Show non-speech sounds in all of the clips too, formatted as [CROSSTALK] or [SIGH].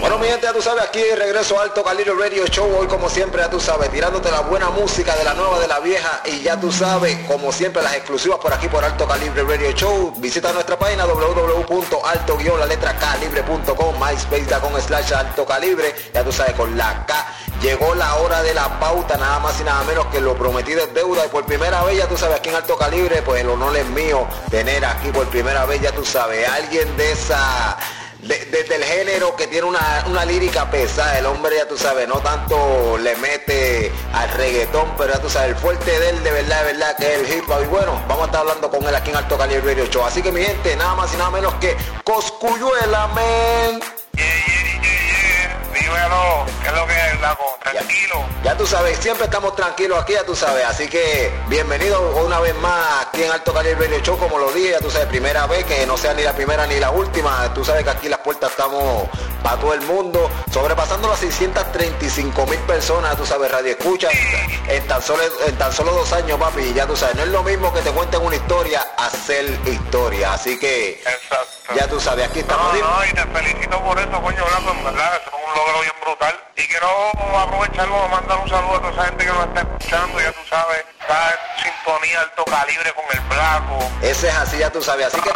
Bueno, mi gente, ya tú sabes, aquí regreso Alto Calibre Radio Show. Hoy, como siempre, ya tú sabes, tirándote la buena música de la nueva, de la vieja. Y ya tú sabes, como siempre, las exclusivas por aquí por Alto Calibre Radio Show. Visita nuestra página www.alto la letra calibre.com, myspace.com slash alto calibre. Ya tú sabes, con la K. Llegó la hora de la pauta, nada más y nada menos que lo prometido es deuda. Y por primera vez, ya tú sabes, aquí en Alto Calibre, pues el honor es mío tener aquí por primera vez, ya tú sabes, alguien de esa desde el género que tiene una, lírica pesada, el hombre ya tú sabes, no tanto le mete al reggaetón, pero ya tú sabes, el fuerte de él de verdad, de verdad que es el hip hop. Y bueno, vamos a estar hablando con él aquí en Alto Calibre Radio Show. Así que mi gente, nada más y nada menos que Coscuyuela, men. Dímelo, ¿qué es lo que es, Tranquilo. Ya, tú sabes, siempre estamos tranquilos aquí, ya tú sabes. Así que bienvenido una vez más aquí en Alto Calibre Radio Show, como lo dije, ya tú sabes, primera vez, que no sea ni la primera ni la última. Tú sabes que aquí las puertas estamos para todo el mundo, sobrepasando las 635 mil personas, tú sabes, radio escucha, en tan, solo, en tan solo dos años, papi, ya tú sabes, no es lo mismo que te cuenten una historia, hacer historia. Así que, ya tú sabes, aquí estamos. No, no, y te felicito por eso, coño, en verdad, logro bien brutal. Y quiero aprovecharlo para mandar un saludo a toda esa gente que nos está escuchando, ya tú sabes, está en sintonía alto calibre con el blanco. Ese es así, ya tú sabes. Así que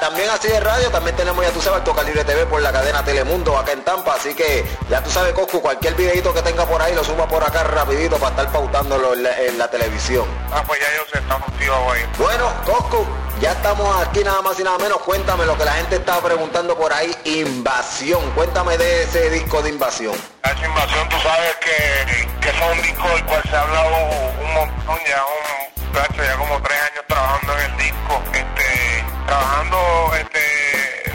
también así de radio, también tenemos, ya tú sabes, alto calibre TV por la cadena Telemundo acá en Tampa. Así que ya tú sabes, Coscu, cualquier videito que tenga por ahí lo suba por acá rapidito para estar pautándolo en la, televisión. Ah, pues ya yo sé, estamos activos ahí. Bueno, Coscu, ya estamos aquí nada más y nada menos. Cuéntame lo que la gente estaba preguntando por ahí. Invasión. Cuéntame de ese disco de Invasión. Esa Invasión, tú sabes que, que es un disco del cual se ha hablado un montón, ya un ya como tres años trabajando en el disco. Este, trabajando este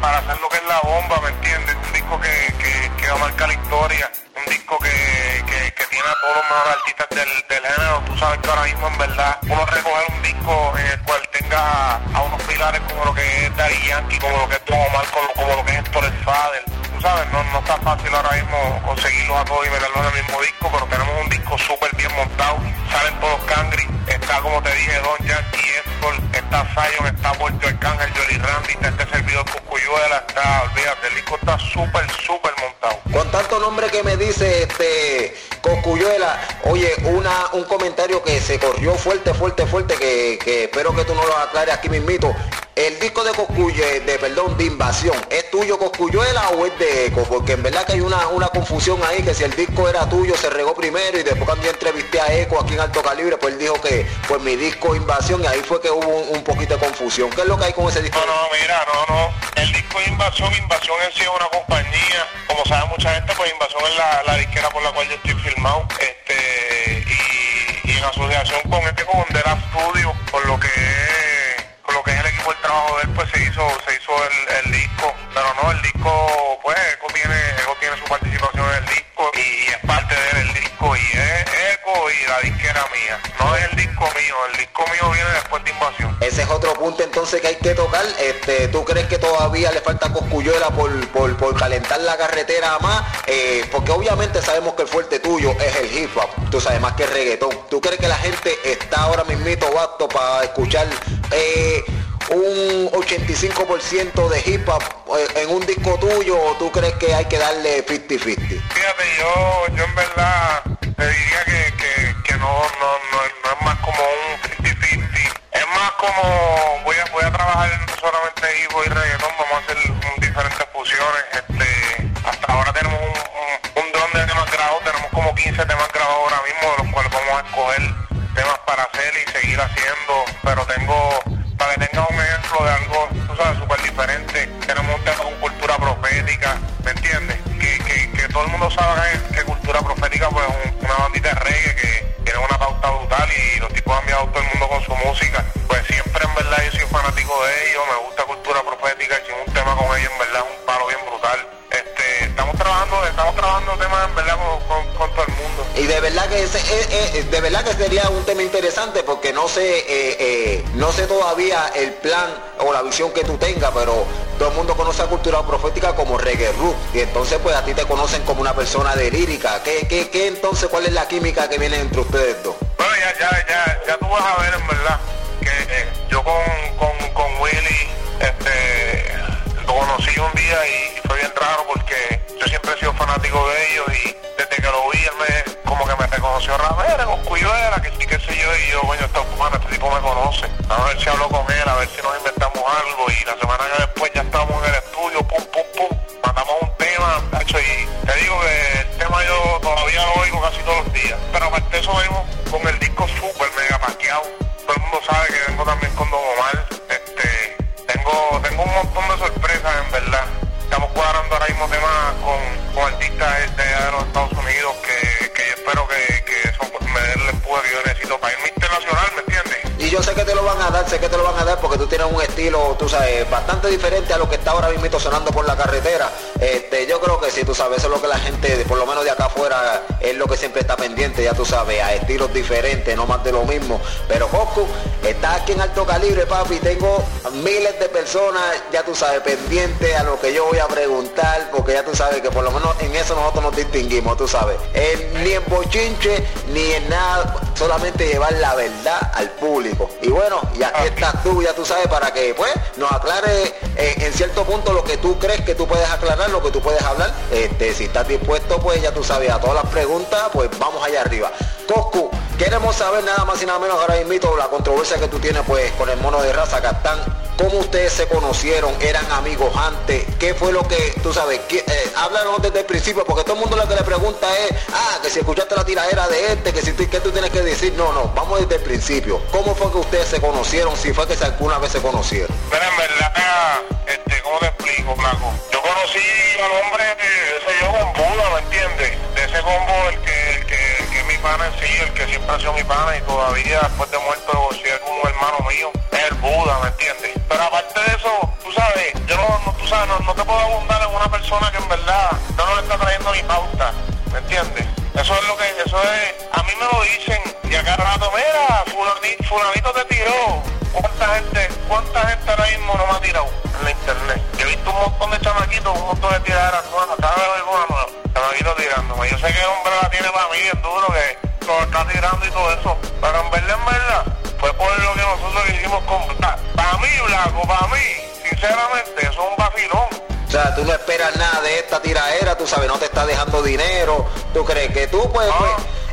para hacer lo que es la bomba, ¿me entiendes? Un disco que, que, va a marcar la historia, un disco que, tiene a todos los mejores artistas del, sabes que ahora mismo en verdad uno recoger un disco en el cual tenga a unos pilares como lo que es Daddy Yankee, como lo que es Don Omar, como, lo que es Torres Fader. Tú sabes, no, no está fácil ahora mismo conseguirlos a todos y meterlos en el mismo disco, pero tenemos un disco súper bien montado, salen todos Cangri, está como te dije Don Yankee, Escol, está Zion, está Puerto Arcángel, Jolly Randy, está este servidor Cuyuela, está, olvídate, el disco está súper, súper montado. Con tanto nombre que me dice este Coscuyuela, oye, una, un comentario que se corrió fuerte, fuerte, fuerte, que, que espero que tú no lo aclares aquí mismito. El disco de Coscuye, de perdón, de invasión, ¿es tuyo Coscuyuela o es de Eco? Porque en verdad que hay una, una confusión ahí, que si el disco era tuyo se regó primero y después cuando entrevisté a Eco aquí en Alto Calibre, pues él dijo que pues mi disco Invasión y ahí fue que hubo un, poquito de confusión. ¿Qué es lo que hay con ese disco? No, no, mira, no, no. El disco Invasión, Invasión en sí es una compañía. Como sabe mucha gente, pues Invasión es la, la disquera por la cual yo estoy filmado. Este, y, en asociación con este con hizo, se hizo el, el disco. Pero no, el disco, pues Eco tiene, Eco tiene su participación en el disco y, es parte de él el disco y es Eco y la disquera mía. No es el disco mío, el disco mío viene después de Invasión. Ese es otro punto entonces que hay que tocar. Este, ¿Tú crees que todavía le falta coscuyuela por, por, calentar la carretera más? Eh, porque obviamente sabemos que el fuerte tuyo es el hip hop, tú sabes más que el reggaetón. ¿Tú crees que la gente está ahora mismito apto para escuchar eh, un 85% de hip hop eh, en un disco tuyo o tú crees que hay que darle 50-50? Fíjate, yo, yo en verdad te diría que, no, no, no, es más como un 50-50. Es más como voy a, voy a trabajar no solamente hip hop y reggaetón, vamos a hacer diferentes fusiones. Este, hasta ahora tenemos un, un, dron de temas grabados, tenemos como 15 temas grabados ahora mismo, de los cuales vamos a escoger temas para hacer y seguir haciendo, pero tengo mundo sabe que, cultura profética pues es una bandita de reggae que tiene una pauta brutal y los tipos han enviado todo el mundo con su música. Pues siempre en verdad yo soy fanático de ellos, me gusta cultura profética y si un tema con ellos en verdad es un palo bien brutal. Este, estamos trabajando, estamos trabajando temas en verdad con, con, todo el mundo. Y de verdad que ese, eh, eh, de verdad que sería un tema interesante porque no sé, eh, no sé todavía el plan o la visión que tú tengas, pero todo el mundo conoce a cultura profética como reggae root. Y entonces pues a ti te conocen como una persona de lírica. ¿Qué, qué, qué entonces cuál es la química que viene entre ustedes dos? Bueno, ya, ya, ya, ya tú vas a ver en verdad que eh, yo con, con, con Willy este, lo conocí un día y fue bien raro porque yo siempre he sido fanático de ellos y desde que lo vi él me, como que me reconoció Ramírez sí, qué sé yo, y yo, coño, esta humana, este tipo me conoce. A ver si hablo con él, a ver si nos inventamos algo, y la semana que después ya estamos en el estudio, pum, pum, pum, mandamos un tema, hecho, y te digo que el tema yo todavía lo oigo casi todos los días, pero aparte eso venimos con el disco super mega paqueado, todo el mundo sabe que lo van a dar, sé que te lo van a dar porque tú tienes un estilo, tú sabes, bastante diferente a lo que está ahora mismo sonando por la carretera. Este, yo creo que sí, tú sabes, eso es lo que la gente, por lo menos de acá afuera, es lo que siempre está pendiente, ya tú sabes, a estilos diferentes, no más de lo mismo. Pero Coscu, está aquí en alto calibre, papi, tengo miles de personas, ya tú sabes, pendientes a lo que yo voy a preguntar, porque ya tú sabes que por lo menos en eso nosotros nos distinguimos, tú sabes. En- ni en bochinche, ni en nada, solamente llevar la verdad al público. Y bueno, y aquí estás tú, ya tú sabes, para que pues nos aclare eh, en cierto punto lo que tú crees que tú puedes aclarar, lo que tú puedes hablar. Este, si estás dispuesto, pues ya tú sabes, a todas las preguntas, pues vamos allá arriba. Coscu, queremos saber nada más y nada menos ahora mismo la controversia que tú tienes pues con el mono de raza Castán. ¿Cómo ustedes se conocieron? ¿Eran amigos antes? ¿Qué fue lo que, tú sabes, qué, eh, háblanos desde el principio? Porque todo el mundo lo que le pregunta es, ah, que si escuchaste la tiradera de este, que si tú, ¿qué tú tienes que decir? No, no, vamos desde el principio. ¿Cómo fue que ustedes se conocieron? Si fue que se- alguna vez se conocieron. Mira, en verdad, este, ¿cómo te explico, Flaco? Yo conocí al hombre, ese yo con ¿me entiendes? De ese combo, el que, en sí, el que siempre ha sido mi pana y todavía después de muerto, si es como hermano mío, es el Buda, ¿me entiendes? Pero aparte de eso, tú sabes, yo no, tú sabes, no, te puedo abundar en una persona que en verdad no nos está trayendo ni pauta, ¿me entiendes? Eso es lo que, eso es, a mí me lo dicen, y a cada rato, mira, fulanito, fulanito te tiró, ¿Cuánta gente, cuánta gente ahora mismo no me ha tirado en la internet? Yo he visto un montón de chamaquitos, un montón de tiraderas nuevas, cada vez oigo una nueva, chamaquitos tirándome. Yo sé que el hombre la tiene para mí bien duro, que lo está tirando y todo eso, pero en verdad, en verdad, fue por lo que nosotros hicimos con... Para mí, Blanco, para mí, sinceramente, eso es un vacilón. O sea, tú no esperas nada de esta tiradera, tú sabes, no te está dejando dinero. ¿Tú crees que tú, pues, No. pues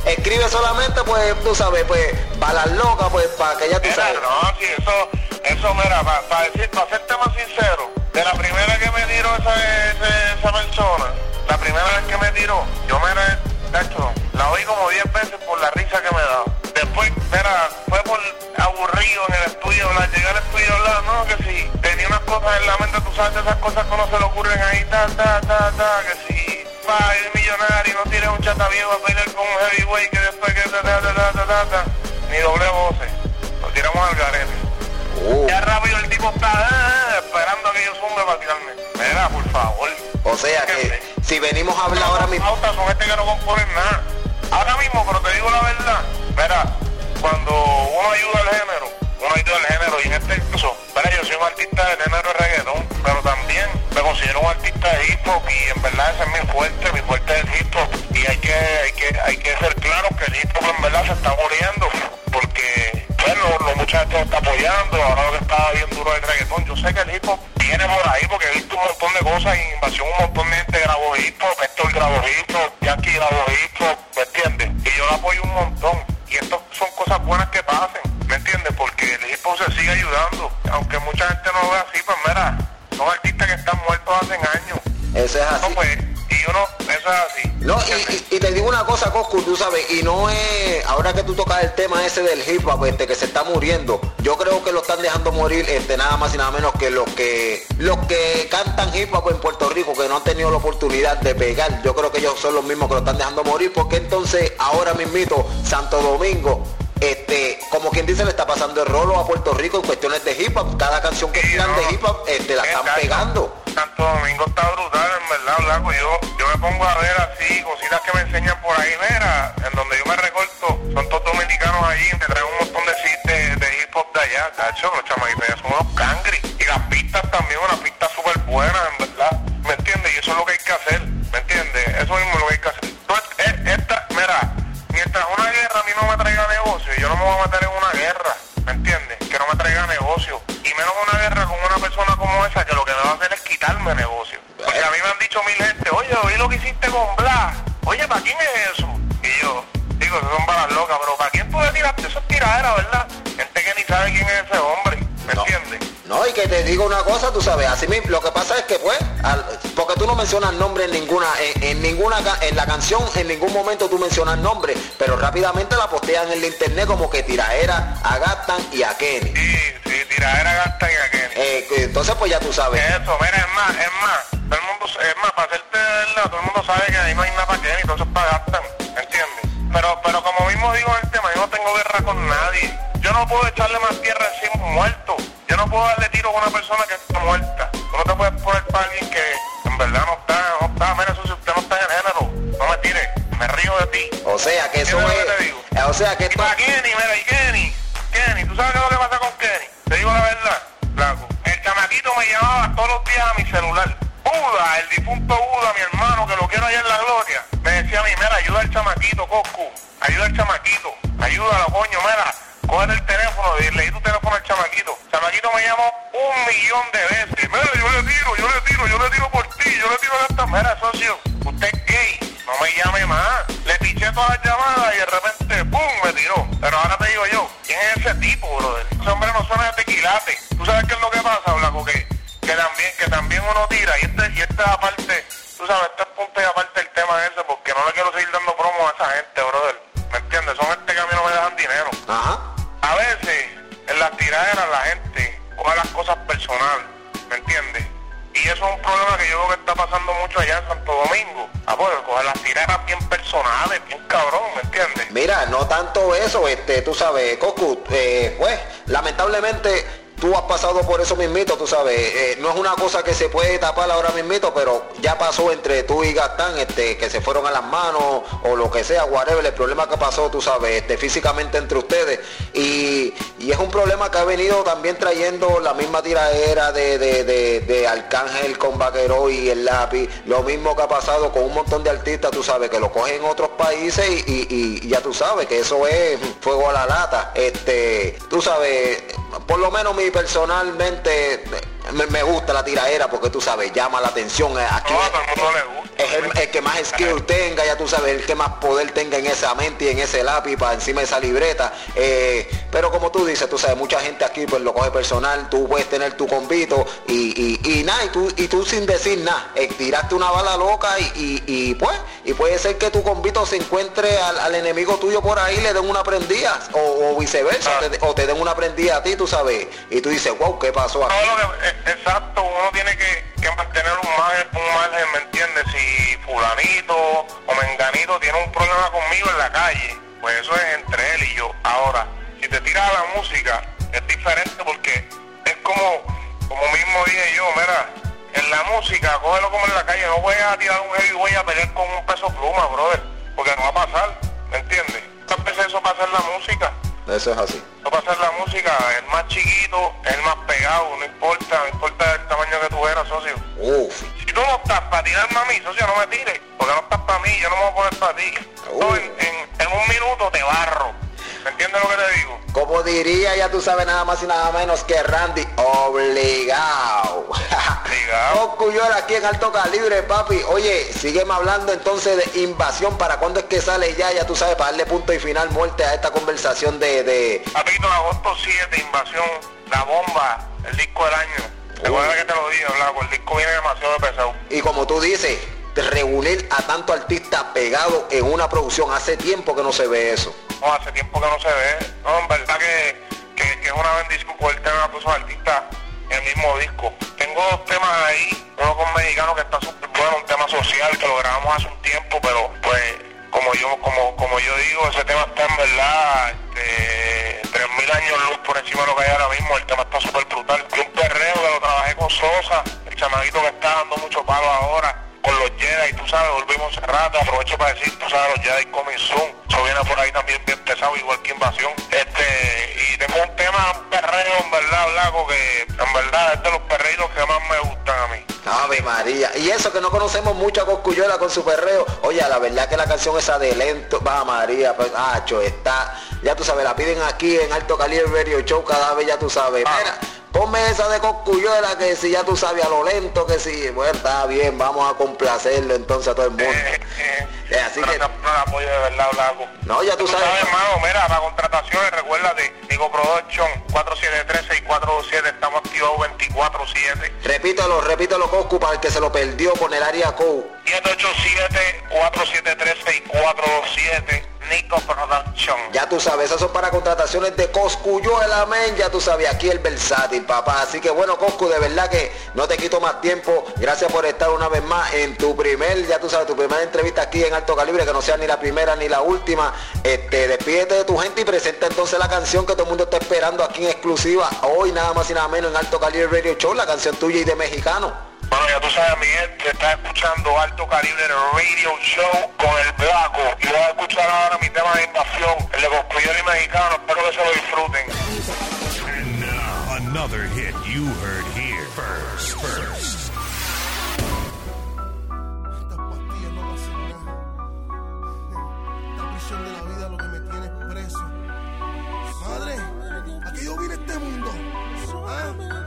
escribes solamente, pues, tú sabes, pues, balas locas, pues, para que ya tú Mira, sabes. no, sí, eso, eso, mira, para decir, para serte más sincero, de la primera que me tiró esa, esa, esa persona, la primera vez que me tiró, yo me la, de hecho, la oí como 10 veces por la risa que me daba. Después, mira, fue por aburrido en el estudio hablar, llegué al estudio hablar, no, que si tenía unas cosas en la mente, tú sabes, esas cosas que no se le ocurren ahí, ta, ta, ta, ta, que si a ir millonario, no tienes un chata viejo a pelear con un heavyweight que después que ta, ta, ta, ta, ta, ta, ni doble voces, lo tiramos al garete. Uh, Ya rápido el tipo está eh, esperando a que yo zumbe para tirarme. Mira, por favor. o sea que si venimos a hablar ahora mismo. Coscu, tú sabes, y no es, ahora que tú tocas el tema ese del hip hop, este, que se está muriendo, yo creo que lo están dejando morir, este, nada más y nada menos que los que, los que cantan hip hop en Puerto Rico, que no han tenido la oportunidad de pegar, yo creo que ellos son los mismos que lo están dejando morir, porque entonces, ahora mismito, Santo Domingo, este, como quien dice, le está pasando el rolo a Puerto Rico en cuestiones de hip hop, cada canción que tiran no. de hip hop, este, la están Exacto. pegando. Santo Domingo está brutal, Yo, yo me pongo a ver así, cositas que me enseñan por ahí, mira, en donde yo me recorto, son todos dominicanos allí, me traen un montón de de, de hip hop de allá, cacho, los chamaquitos son unos cangri. Y las pistas también, unas pistas súper buenas, hiciste con Blas. Oye, ¿para quién es eso? Y yo, ¿y digo, eso son balas locas, pero ¿para quién tú le tiraste? Eso es tiradera, ¿verdad? Gente que ni sabe quién es ese hombre, ¿me No. entiendes? No, y que te digo una cosa, tú sabes, así mismo, lo que pasa es que pues, al- porque tú no mencionas nombre en ninguna, en, en ninguna, en la canción, en ningún momento tú mencionas nombre, pero rápidamente la postean en el internet como que tiraera a Gastan y a Kenny. Sí, sí, tiradera gasta y aquel. Eh, que entonces pues ya tú sabes. Eso, mira, es más, es más, es más, para hacerte verdad, todo el mundo sabe que ahí no hay nada que ni todo eso es para gastar, ¿entiendes? Pero, pero como mismo digo en el tema, yo no tengo guerra con nadie. Yo no puedo echarle más tierra encima a un muerto. Yo no puedo darle tiro a una persona que está muerta. Tú no te puedes poner para alguien que en verdad no está, no está, mira, eso si usted no está en el género, no me tire, me río de ti. O sea que eso ¿Entiendes lo es, que te digo? o sea que Y esto, Kenny, mira, y Kenny, Kenny, ¿tú sabes qué es lo que pasa con Kenny? Te digo la verdad, Flaco. El chamaquito me llamaba todos los días a mi celular. El difunto Buda, mi hermano, que lo quiero allá en la gloria, me decía a mí, mira, ayuda al chamaquito, Coscu, ayuda al chamaquito, ayúdalo, coño, mira, coge el teléfono, y le di tu teléfono al chamaquito. Chamaquito me llamó un millón de veces. Mira, yo le tiro, yo le tiro, yo le tiro por ti, yo le tiro de esta. Mira, socio, usted es gay, no me llame más. Le piché todas las llamadas y de repente, ¡pum!, me tiró. Pero ahora te digo yo, ¿quién es ese tipo, brother? Ese hombre no suena de tequilate. Personales, bien cabrón, ¿me entiendes? Mira, no tanto eso, este, tú sabes, Cocu, eh, pues, lamentablemente tú has pasado por eso mismito, tú sabes, eh, no es una cosa que se puede tapar ahora mismito, pero ya pasó entre tú y Gastán, este, que se fueron a las manos o lo que sea, whatever, el problema que pasó, tú sabes, este, físicamente entre ustedes, y, y es un problema que ha venido también trayendo la misma tiraera de, de, de, de Arcángel con Vaquero y el lápiz, lo mismo que ha pasado con un montón de artistas, tú sabes, que lo cogen en otros países y, y- y ya tú sabes que eso es fuego a la lata. Este, tú sabes, por lo menos mi personalmente me, me gusta la tiraera porque tú sabes, llama la atención. Aquí No, es el, el que más skill tenga, ya tú sabes, el que más poder tenga en esa mente y en ese lápiz para encima de esa libreta. Eh, pero como tú dices, tú sabes, mucha gente aquí pues lo coge personal, tú puedes tener tu convito y, y, y nada, y tú, y tú sin decir nada, eh, tiraste una bala loca y, y, pues, y puede ser que tu convito se encuentre al, al enemigo tuyo por ahí, le den una prendida, o, o viceversa, Ah. o, te, o te den una prendida a ti, tú sabes, y tú dices, wow, ¿qué pasó aquí? Que- eh, exacto, uno tiene que, mantener un margen, un margen, ¿me entiendes? Si fulanito o menganito tiene un problema conmigo en la calle, pues eso es entre él y yo. Ahora, si te tiras a la música, es diferente porque es como, como mismo dije yo, mira, en la música, cógelo como en la calle, no voy a tirar un heavy voy a pelear con un peso pluma, brother, porque no va a pasar, ¿me entiendes? ¿Cuántas veces eso pasa la música? Eso es así. No pasa en la música, el más chiquito, el más pegado, no importa, no importa el tamaño que tú eras, socio. Uf, Si tú no estás para tirarme a mí, socio, no me tires, porque no estás para mí, yo no me voy a poner para ti. Uh. En- en un minuto te barro. ¿Me entiendes lo que te digo? Como diría, ya tú sabes nada más y nada menos que Randy, obligado. Obligado. [LAUGHS] Aquí en alto calibre, papi. Oye, sígueme hablando entonces de invasión. ¿Para cuándo es que sale ya? Ya tú sabes, para darle punto y final muerte a esta conversación de... de... Papito, agosto 7, invasión, la bomba, el disco del año. Recuerda que te lo dije, Blanco, el disco viene demasiado pesado. Y como tú dices, reunir a tanto artista pegado en una producción. Hace tiempo que no se ve eso. No, hace tiempo que no se ve. No, en verdad que, que, es una bendición poder tener a todos esos artistas en el mismo disco. Tengo dos temas ahí, uno con mexicano que está súper bueno, un tema social que lo grabamos hace un tiempo, pero pues como yo como como yo digo, ese tema está en verdad este, 3.000 años luz por encima de lo que hay ahora mismo, el tema está súper brutal. Y un perreo que lo trabajé con Sosa, el chamaguito que está dando mucho palo ahora Jedi, tú sabes, volvimos rato, aprovecho para decir, tú sabes, los Jedi coming soon, eso viene por ahí también bien pesado, igual que Invasión, este, y tengo un tema, un perreo, en verdad, Blanco, que en verdad es de los perreitos que más me gustan a mí. Ave María. Y eso que no conocemos mucho a Coscuyuela con su perreo. Oye, la verdad que la canción esa de lento, va María, pues, acho, está. Ya tú sabes, la piden aquí en Alto Calibre Radio Show cada vez, ya tú sabes. Ah. Mira, ponme esa de Coscuyuela que si ya tú sabes a lo lento, que si, bueno, está bien, vamos a complacerlo entonces a todo el mundo. Eh, eh, Eh, así que gracias, siempre el apoyo de verdad, Blanco. No, ya tú, sabes. hermano, mira, para contrataciones, recuérdate, Digo Production, 473-6427, estamos activados 24-7. Repítelo, repítelo, Coscu, para el que se lo perdió con el área code. 787-473-6427. Nico Production. Ya tú sabes, eso para contrataciones de Coscu. Yo el amén, ya tú sabes, aquí el versátil, papá. Así que bueno, Coscu, de verdad que no te quito más tiempo. Gracias por estar una vez más en tu primer, ya tú sabes, tu primera entrevista aquí en Alto Calibre, que no sea ni la primera ni la última. Este, despídete de tu gente y presenta entonces la canción que todo el mundo está esperando aquí en exclusiva. Hoy nada más y nada menos en Alto Calibre Radio Show, la canción tuya y de mexicano. Bueno, ya tú sabes, mi gente, está escuchando Alto Calibre Radio Show con el Blanco. Y voy a escuchar ahora mi tema de invasión, el de Coscuyón y Mexicano. Espero que se lo disfruten. And now, another hit you heard here first. First. Estas pastillas no me hacen nada. Esta prisión de la vida lo que me tiene es preso. Madre, ¿a qué yo vine a este mundo? ¿Ah?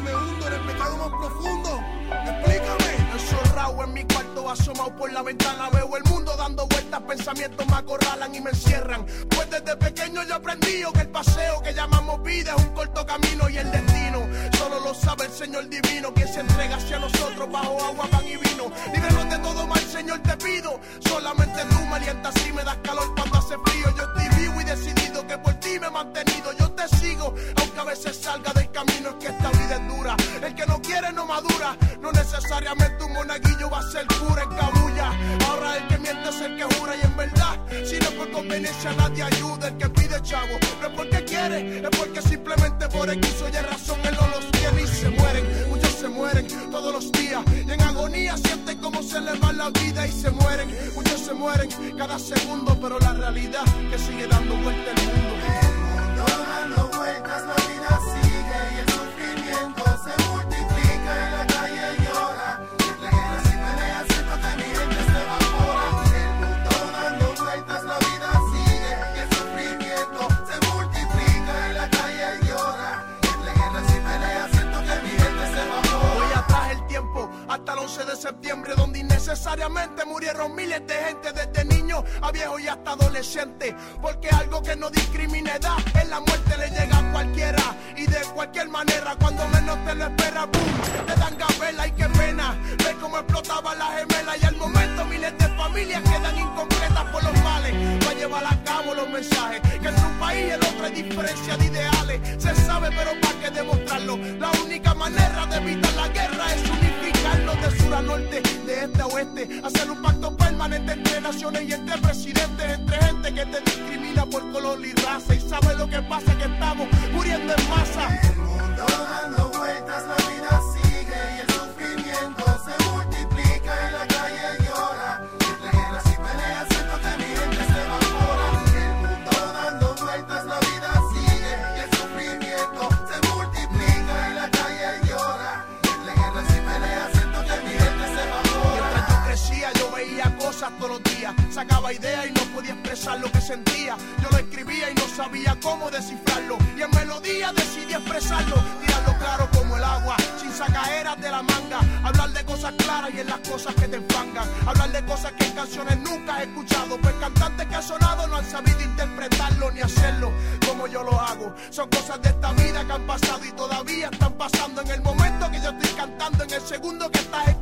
Que me hundo en el pecado más profundo, explícame. Encerrado en mi cuarto, asomado por la ventana, veo el mundo dando vueltas, pensamientos me acorralan y me encierran. Pues desde pequeño yo aprendí que el paseo que llamamos vida es un corto camino y el destino solo lo sabe el Señor divino, quien se entrega hacia nosotros bajo agua, necesariamente un monaguillo va a ser cura en cabulla. Ahora el que miente es el que jura y en verdad, si no es por conveniencia nadie ayuda. El que pide chavo, no es porque quiere, es porque simplemente por X o Y razón él no los tiene y se mueren. Muchos se mueren todos los días y en agonía sienten como se les va la vida y se mueren. Muchos se mueren cada segundo, pero la realidad que sigue dando vuelta el mundo. dando vueltas, innecesariamente murieron miles de gente, desde niños a viejos y hasta adolescentes. Porque algo que no discrimina edad es la muerte le llega a cualquiera y de cualquier manera, cuando menos te lo espera, boom, te dan gabela y qué pena. Ve cómo explotaba la gemela y al momento miles de familias quedan incompletas por los males. Va a llevar a cabo los mensajes que entre un país el otro hay diferencia de ideales. Se sabe, pero para norte, de este a oeste. Hacer un pacto permanente entre naciones y entre presidentes, entre gente que te discrimina por color y raza. Y sabe lo que pasa, que estamos muriendo en masa. Están pasando. En el momento que yo estoy cantando, en el segundo que estás escuchando